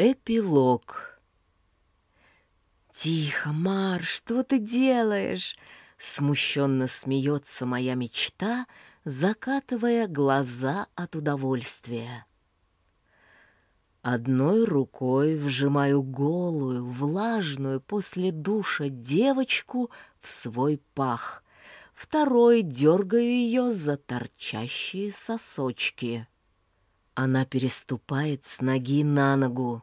Эпилог «Тихо, Мар, что ты делаешь?» Смущенно смеется моя мечта, закатывая глаза от удовольствия. Одной рукой вжимаю голую, влажную после душа девочку в свой пах, второй дергаю ее за торчащие сосочки. Она переступает с ноги на ногу.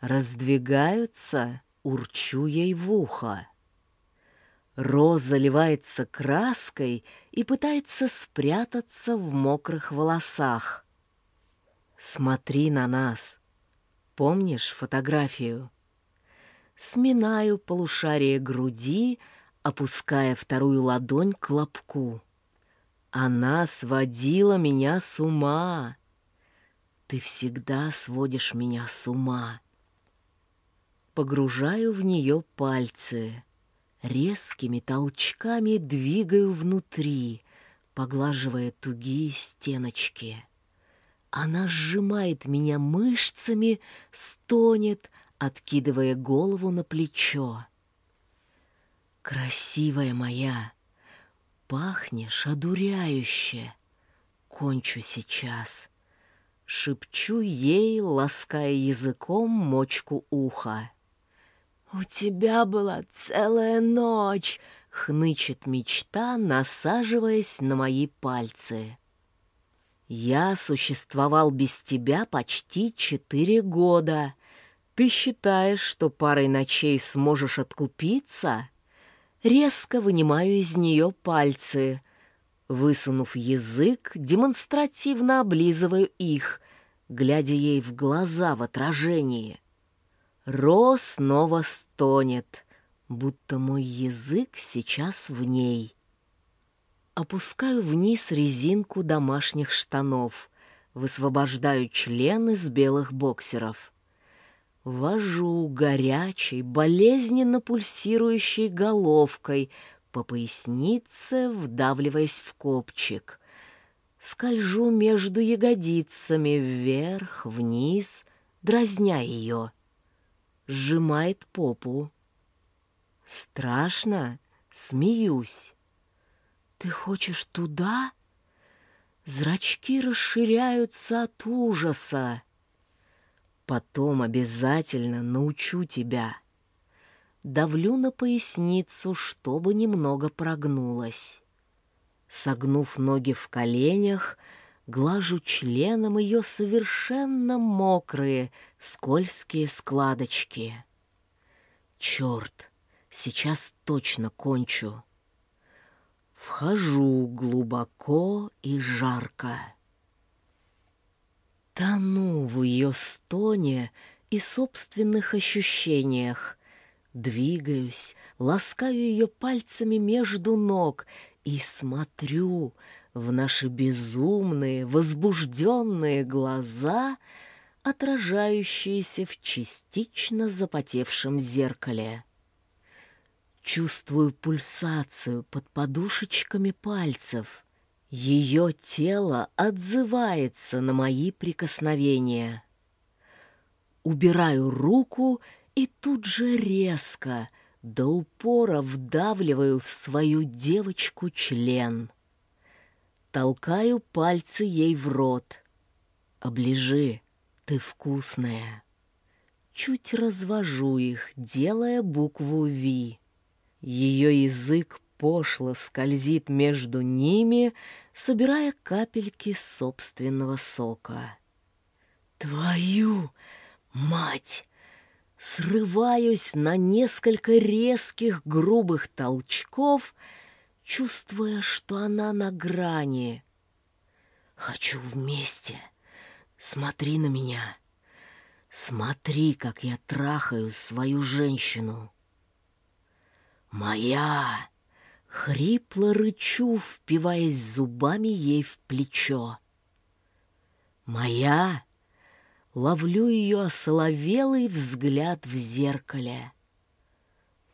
Раздвигаются, урчу ей в ухо. Роза заливается краской и пытается спрятаться в мокрых волосах. Смотри на нас. Помнишь фотографию? Сминаю полушарие груди, опуская вторую ладонь к лобку. Она сводила меня с ума. Ты всегда сводишь меня с ума. Погружаю в нее пальцы. Резкими толчками двигаю внутри, поглаживая тугие стеночки. Она сжимает меня мышцами, стонет, откидывая голову на плечо. Красивая моя, пахнешь одуряюще. Кончу сейчас. Шепчу ей, лаская языком мочку уха. «У тебя была целая ночь!» — хнычет мечта, насаживаясь на мои пальцы. «Я существовал без тебя почти четыре года. Ты считаешь, что парой ночей сможешь откупиться?» Резко вынимаю из нее пальцы. Высунув язык, демонстративно облизываю их, глядя ей в глаза в отражении. Ро снова стонет, будто мой язык сейчас в ней. Опускаю вниз резинку домашних штанов, высвобождаю член из белых боксеров. Вожу горячей, болезненно пульсирующей головкой по пояснице, вдавливаясь в копчик. Скольжу между ягодицами вверх, вниз, дразня ее. Сжимает попу. Страшно, смеюсь. «Ты хочешь туда?» Зрачки расширяются от ужаса. Потом обязательно научу тебя. Давлю на поясницу, чтобы немного прогнулась. Согнув ноги в коленях, глажу членом ее совершенно мокрые, скользкие складочки. Черт, сейчас точно кончу. Вхожу глубоко и жарко. Тону в ее стоне и собственных ощущениях. Двигаюсь, ласкаю ее пальцами между ног и смотрю в наши безумные, возбужденные глаза, отражающиеся в частично запотевшем зеркале. Чувствую пульсацию под подушечками пальцев — ее тело отзывается на мои прикосновения. Убираю руку и тут же резко, до упора вдавливаю в свою девочку член. Толкаю пальцы ей в рот. «Оближи, ты вкусная». Чуть развожу их, делая букву «Ви». Ее язык пошло скользит между ними, собирая капельки собственного сока. «Твою мать!» Срываюсь на несколько резких грубых толчков, чувствуя, что она на грани. «Хочу вместе. Смотри на меня. Смотри, как я трахаю свою женщину». «Моя!» Хрипло рычу, впиваясь зубами ей в плечо. «Моя?» Ловлю ее осоловелый взгляд в зеркале.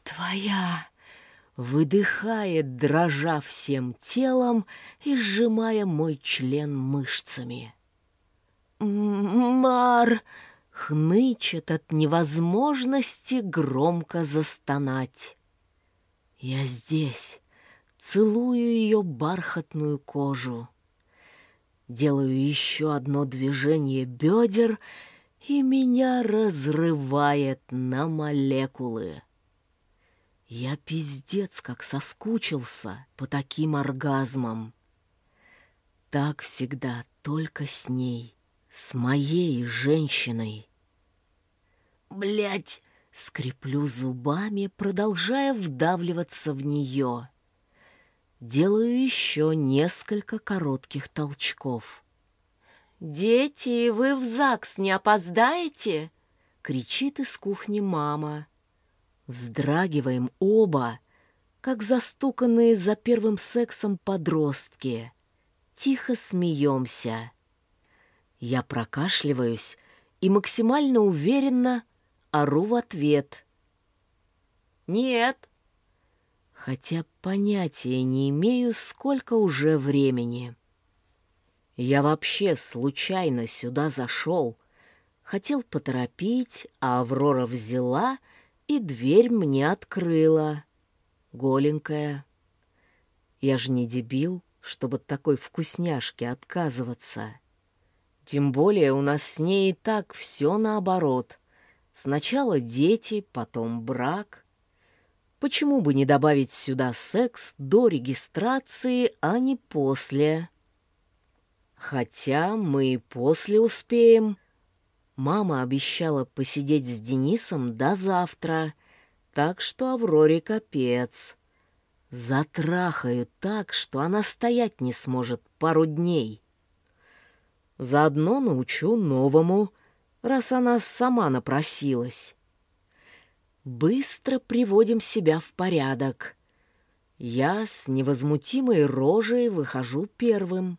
«Твоя!» Выдыхает, дрожа всем телом и сжимая мой член мышцами. «Мар!» — хнычет от невозможности громко застонать. Я здесь, целую ее бархатную кожу. Делаю еще одно движение бедер, и меня разрывает на молекулы. Я пиздец как соскучился по таким оргазмам. Так всегда только с ней, с моей женщиной. Блять, скреплю зубами, продолжая вдавливаться в нее. Делаю еще несколько коротких толчков. «Дети, вы в ЗАГС не опоздаете?» — кричит из кухни мама. Вздрагиваем оба, как застуканные за первым сексом подростки. Тихо смеемся. Я прокашливаюсь и максимально уверенно ору в ответ. «Нет!» Хотя понятия не имею, сколько уже времени. Я вообще случайно сюда зашел. Хотел поторопить, а Аврора взяла и дверь мне открыла. Голенькая. Я же не дебил, чтобы такой вкусняшке отказываться. Тем более у нас с ней и так все наоборот. Сначала дети, потом брак. Почему бы не добавить сюда секс до регистрации, а не после? Хотя мы и после успеем. Мама обещала посидеть с Денисом до завтра, так что Авроре капец. Затрахаю так, что она стоять не сможет пару дней. Заодно научу новому, раз она сама напросилась. Быстро приводим себя в порядок. Я с невозмутимой рожей выхожу первым.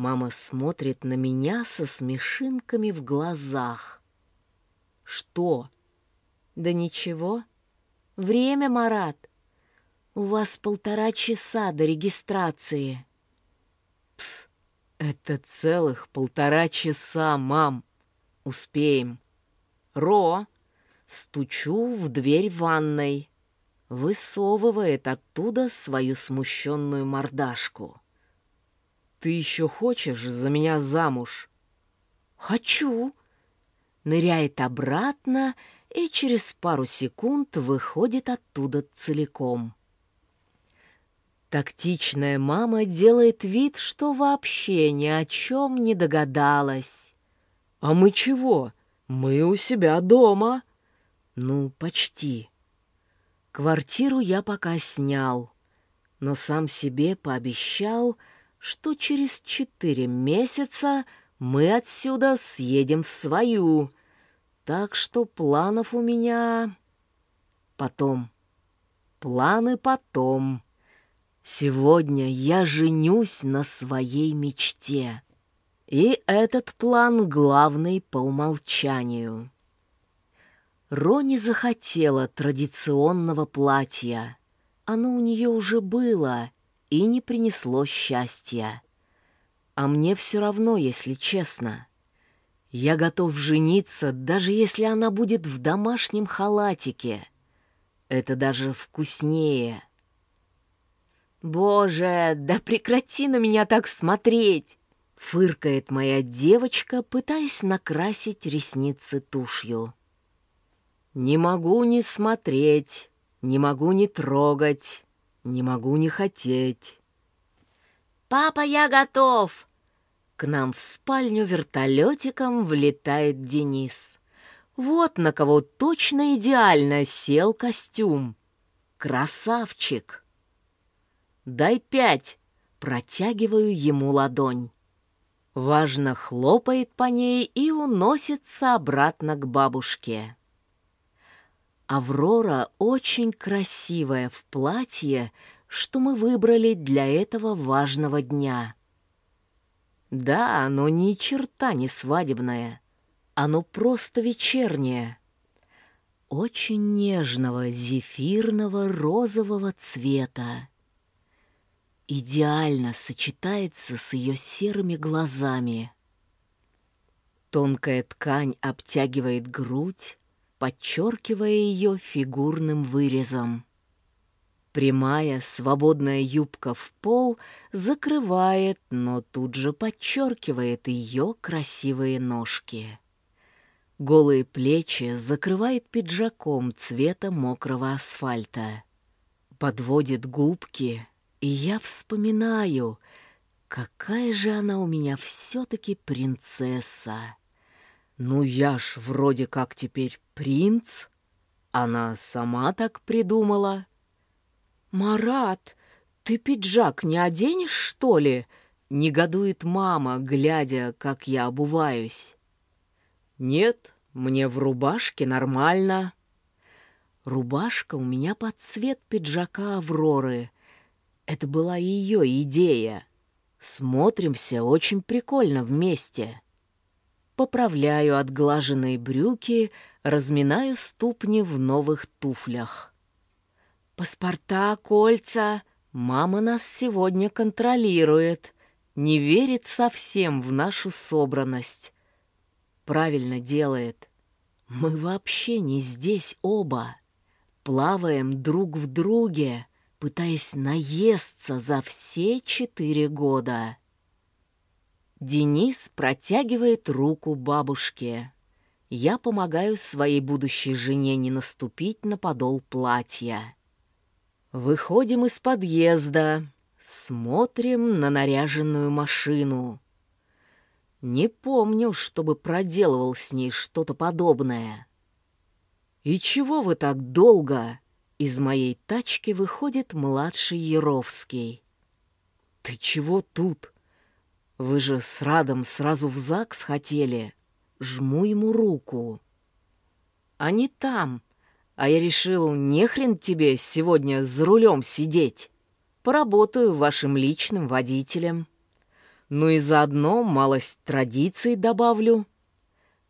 Мама смотрит на меня со смешинками в глазах. «Что?» «Да ничего. Время, Марат. У вас полтора часа до регистрации». «Пф, это целых полтора часа, мам. Успеем». «Ро!» Стучу в дверь ванной. Высовывает оттуда свою смущенную мордашку. «Ты еще хочешь за меня замуж?» «Хочу!» Ныряет обратно и через пару секунд выходит оттуда целиком. Тактичная мама делает вид, что вообще ни о чем не догадалась. «А мы чего? Мы у себя дома». «Ну, почти». Квартиру я пока снял, но сам себе пообещал — что через четыре месяца мы отсюда съедем в свою. Так что планов у меня... Потом. Планы потом. Сегодня я женюсь на своей мечте. И этот план главный по умолчанию. Рони захотела традиционного платья. Оно у нее уже было — и не принесло счастья. А мне все равно, если честно. Я готов жениться, даже если она будет в домашнем халатике. Это даже вкуснее. «Боже, да прекрати на меня так смотреть!» Фыркает моя девочка, пытаясь накрасить ресницы тушью. «Не могу не смотреть, не могу не трогать. Не могу не хотеть. «Папа, я готов!» К нам в спальню вертолетиком влетает Денис. Вот на кого точно идеально сел костюм. Красавчик! «Дай пять!» Протягиваю ему ладонь. Важно хлопает по ней и уносится обратно к бабушке. Аврора очень красивая в платье, что мы выбрали для этого важного дня. Да, оно ни черта не свадебное, оно просто вечернее. Очень нежного, зефирного, розового цвета. Идеально сочетается с ее серыми глазами. Тонкая ткань обтягивает грудь, подчеркивая ее фигурным вырезом. Прямая, свободная юбка в пол закрывает, но тут же подчеркивает ее красивые ножки. Голые плечи закрывает пиджаком цвета мокрого асфальта. Подводит губки, и я вспоминаю, какая же она у меня все-таки принцесса. Ну я ж вроде как теперь принц. Она сама так придумала. «Марат, ты пиджак не оденешь, что ли?» — негодует мама, глядя, как я обуваюсь. «Нет, мне в рубашке нормально». Рубашка у меня под цвет пиджака Авроры. Это была ее идея. Смотримся очень прикольно вместе. Поправляю отглаженные брюки, разминаю ступни в новых туфлях. Паспорта, кольца. Мама нас сегодня контролирует. Не верит совсем в нашу собранность. Правильно делает. Мы вообще не здесь оба. Плаваем друг в друге, пытаясь наесться за все четыре года. Денис протягивает руку бабушке. Я помогаю своей будущей жене не наступить на подол платья. Выходим из подъезда, смотрим на наряженную машину. Не помню, чтобы проделывал с ней что-то подобное. «И чего вы так долго?» Из моей тачки выходит младший Яровский. «Ты чего тут? Вы же с Радом сразу в ЗАГС хотели?» Жму ему руку. «Они там», а я решил, не хрен тебе сегодня за рулем сидеть. Поработаю вашим личным водителем. Ну и заодно малость традиций добавлю.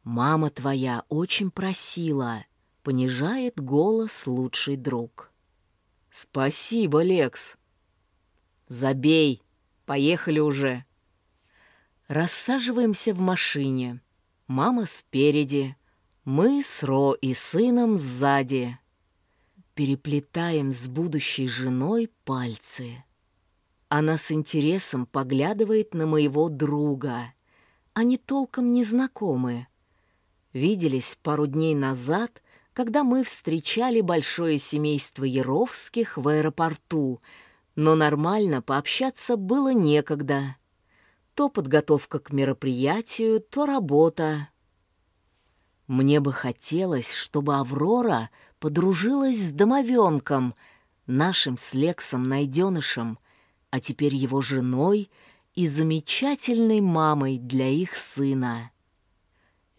Мама твоя очень просила, понижает голос лучший друг. Спасибо, Лекс. Забей, поехали уже. Рассаживаемся в машине. Мама спереди, мы с Ро и сыном сзади. Переплетаем с будущей женой пальцы. Она с интересом поглядывает на моего друга. Они толком не знакомы. Виделись пару дней назад, когда мы встречали большое семейство Яровских в аэропорту, но нормально пообщаться было некогда. То подготовка к мероприятию, то работа, мне бы хотелось, чтобы Аврора подружилась с домовенком, нашим с Лексом найденышем, а теперь его женой и замечательной мамой для их сына.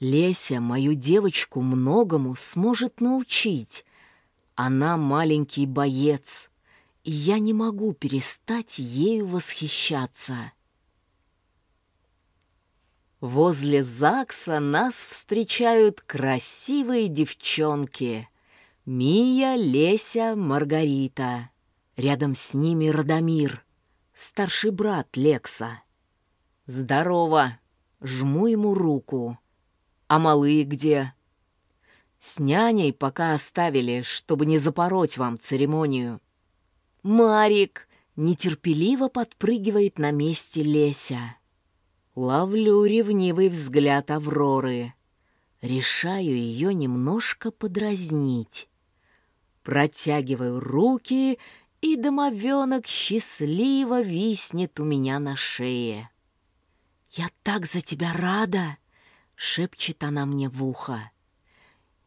Леся мою девочку многому сможет научить. Она маленький боец, и я не могу перестать ею восхищаться. Возле ЗАГСа нас встречают красивые девчонки. Мия, Леся, Маргарита. Рядом с ними Радомир, старший брат Лекса. «Здорово!» Жму ему руку. «А малые где?» «С няней пока оставили, чтобы не запороть вам церемонию». «Марик!» нетерпеливо подпрыгивает на месте Леся. Ловлю ревнивый взгляд Авроры. Решаю ее немножко подразнить. Протягиваю руки, и домовенок счастливо виснет у меня на шее. «Я так за тебя рада!» — шепчет она мне в ухо.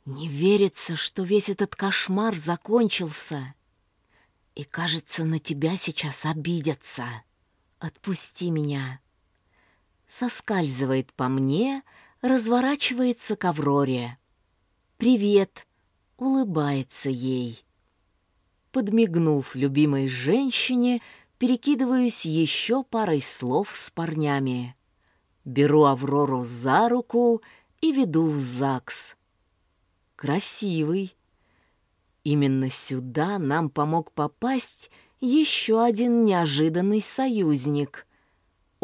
«Не верится, что весь этот кошмар закончился. И, кажется, на тебя сейчас обидятся. Отпусти меня!» Соскальзывает по мне, разворачивается к Авроре. «Привет!» — улыбается ей. Подмигнув любимой женщине, перекидываюсь еще парой слов с парнями. Беру Аврору за руку и веду в ЗАГС. Красивый. Именно сюда нам помог попасть еще один неожиданный союзник —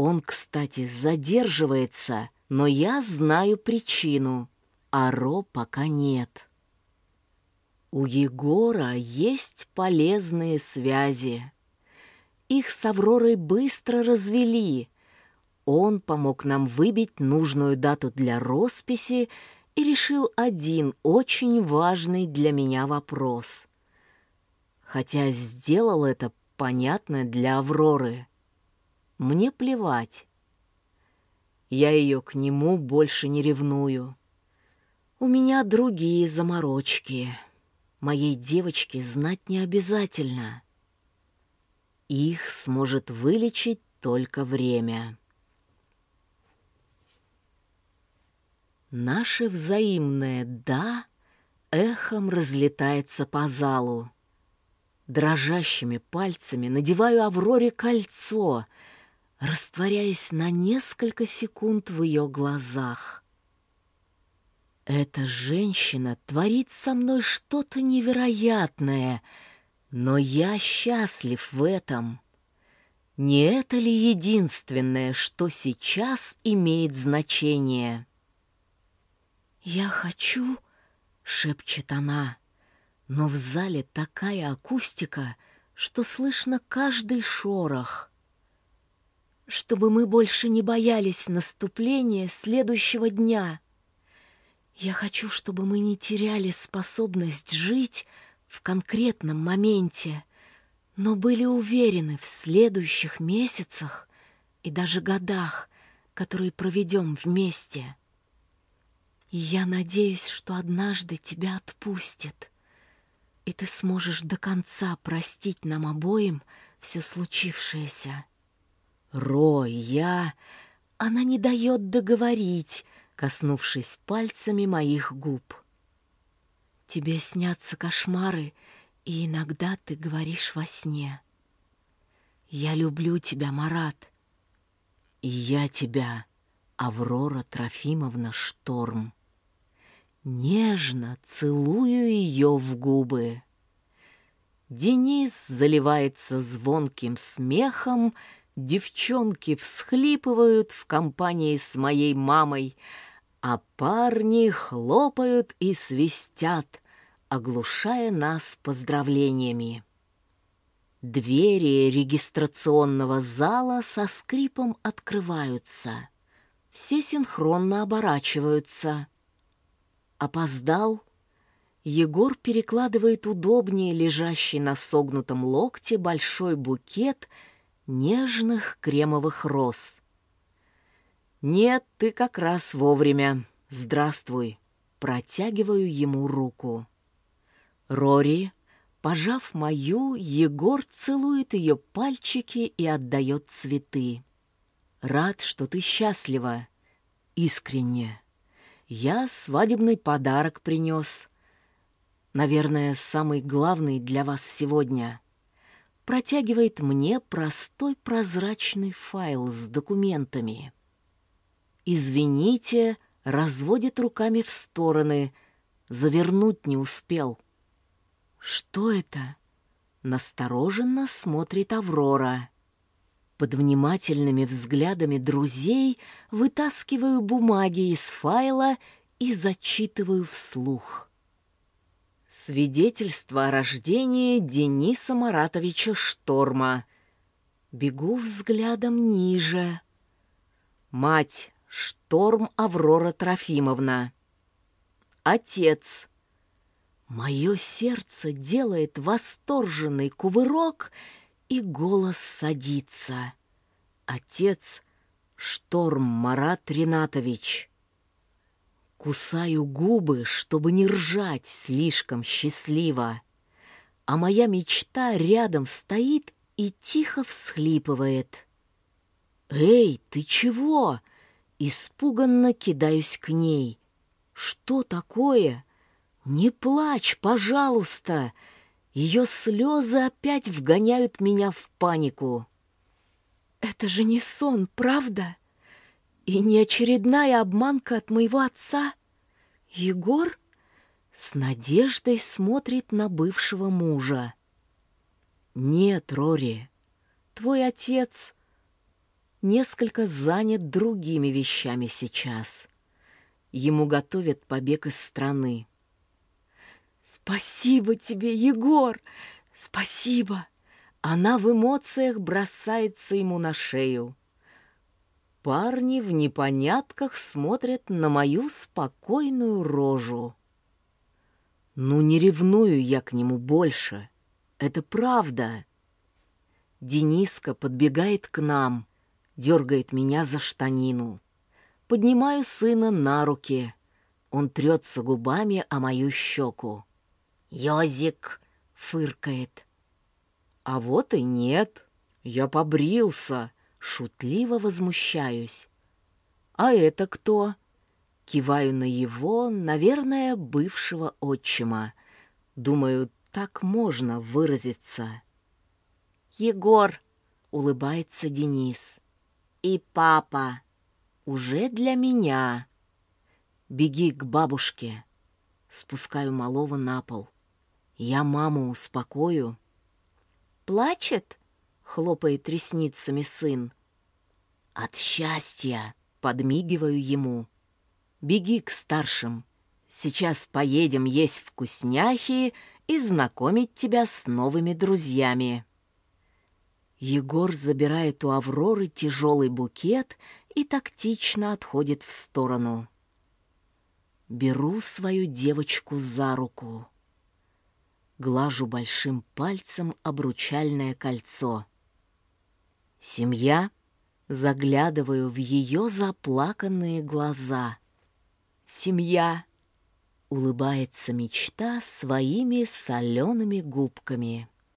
он, кстати, задерживается но я знаю причину, а Ро пока нет. У Егора есть полезные связи. Их с Авророй быстро развели. Он помог нам выбить нужную дату для росписи и решил один очень важный для меня вопрос. Хотя сделал это, понятно, для Авроры. Мне плевать. Я ее к нему больше не ревную. У меня другие заморочки. Моей девочке знать не обязательно. Их сможет вылечить только время. Наше взаимное «да» эхом разлетается по залу. Дрожащими пальцами надеваю Авроре кольцо, растворяясь на несколько секунд в ее глазах. Эта женщина творит со мной что-то невероятное, но я счастлив в этом. Не это ли единственное, что сейчас имеет значение? «Я хочу...» — шепчет она. Но в зале такая акустика, что слышно каждый шорох. Чтобы мы больше не боялись наступления следующего дня. Я хочу, чтобы мы не теряли способность жить в конкретном моменте, но были уверены в следующих месяцах и даже годах, которые проведем вместе. И я надеюсь, что однажды тебя отпустит, и ты сможешь до конца простить нам обоим все случившееся. Ро, я... Она не дает договорить, коснувшись пальцами моих губ. Тебе снятся кошмары, и иногда ты говоришь во сне. Я люблю тебя, Марат. И я тебя, Аврора Трофимовна Шторм. Нежно целую ее в губы. Денис заливается звонким смехом, девчонки всхлипывают в компании с моей мамой, а парни хлопают и свистят, оглушая нас поздравлениями. Двери регистрационного зала со скрипом открываются. Все синхронно оборачиваются. Опоздал. Егор перекладывает удобнее лежащий на согнутом локте большой букет нежных кремовых роз. «Нет, ты как раз вовремя. Здравствуй». Протягиваю ему руку. Рори, пожав мою, Егор целует ее пальчики и отдает цветы. «Рад, что ты счастлива. Искренне. Я свадебный подарок принес. Наверное, самый главный для вас сегодня. Протягивает мне простой прозрачный файл с документами. Извините, разводит руками в стороны, завернуть не успел. Что это? Настороженно смотрит Аврора. Под внимательными взглядами друзей вытаскиваю бумаги из файла и зачитываю вслух. Свидетельство о рождении Дениса Маратовича Шторма. Бегу взглядом ниже. Мать Шторм Аврора Трофимовна. Отец. Мое сердце делает восторженный кувырок — и голос садится. Отец — Шторм Марат Ринатович. Кусаю губы, чтобы не ржать слишком счастливо, а моя мечта рядом стоит и тихо всхлипывает. «Эй, ты чего?» Испуганно кидаюсь к ней. «Что такое? Не плачь, пожалуйста!» Ее слезы опять вгоняют меня в панику. Это же не сон, правда? И не очередная обманка от моего отца? Егор с надеждой смотрит на бывшего мужа. Нет, Рори, твой отец... несколько занят другими вещами сейчас. Ему готовят побег из страны. «Спасибо тебе, Егор! Спасибо!» Она в эмоциях бросается ему на шею. Парни в непонятках смотрят на мою спокойную рожу. Ну, не ревную я к нему больше. Это правда. Дениска подбегает к нам, дергает меня за штанину. Поднимаю сына на руки. Он трется губами о мою щеку. «Йозик!» — фыркает. А вот и нет. Я побрился, шутливо возмущаюсь. А это кто? Киваю на его, наверное, бывшего отчима. Думаю, так можно выразиться. «Егор!» — улыбается Денис. «И папа!» «Уже для меня!» «Беги к бабушке!» Спускаю малого на пол. «Я маму успокою». «Плачет?» — хлопает ресницами сын. «От счастья!» — подмигиваю ему. «Беги к старшим. Сейчас поедем есть вкусняхи и знакомить тебя с новыми друзьями». Егор забирает у Авроры тяжелый букет и тактично отходит в сторону. Беру свою девочку за руку. Глажу большим пальцем обручальное кольцо. Семья? Заглядываю в ее заплаканные глаза. Семья? Улыбается мечта своими солеными губками.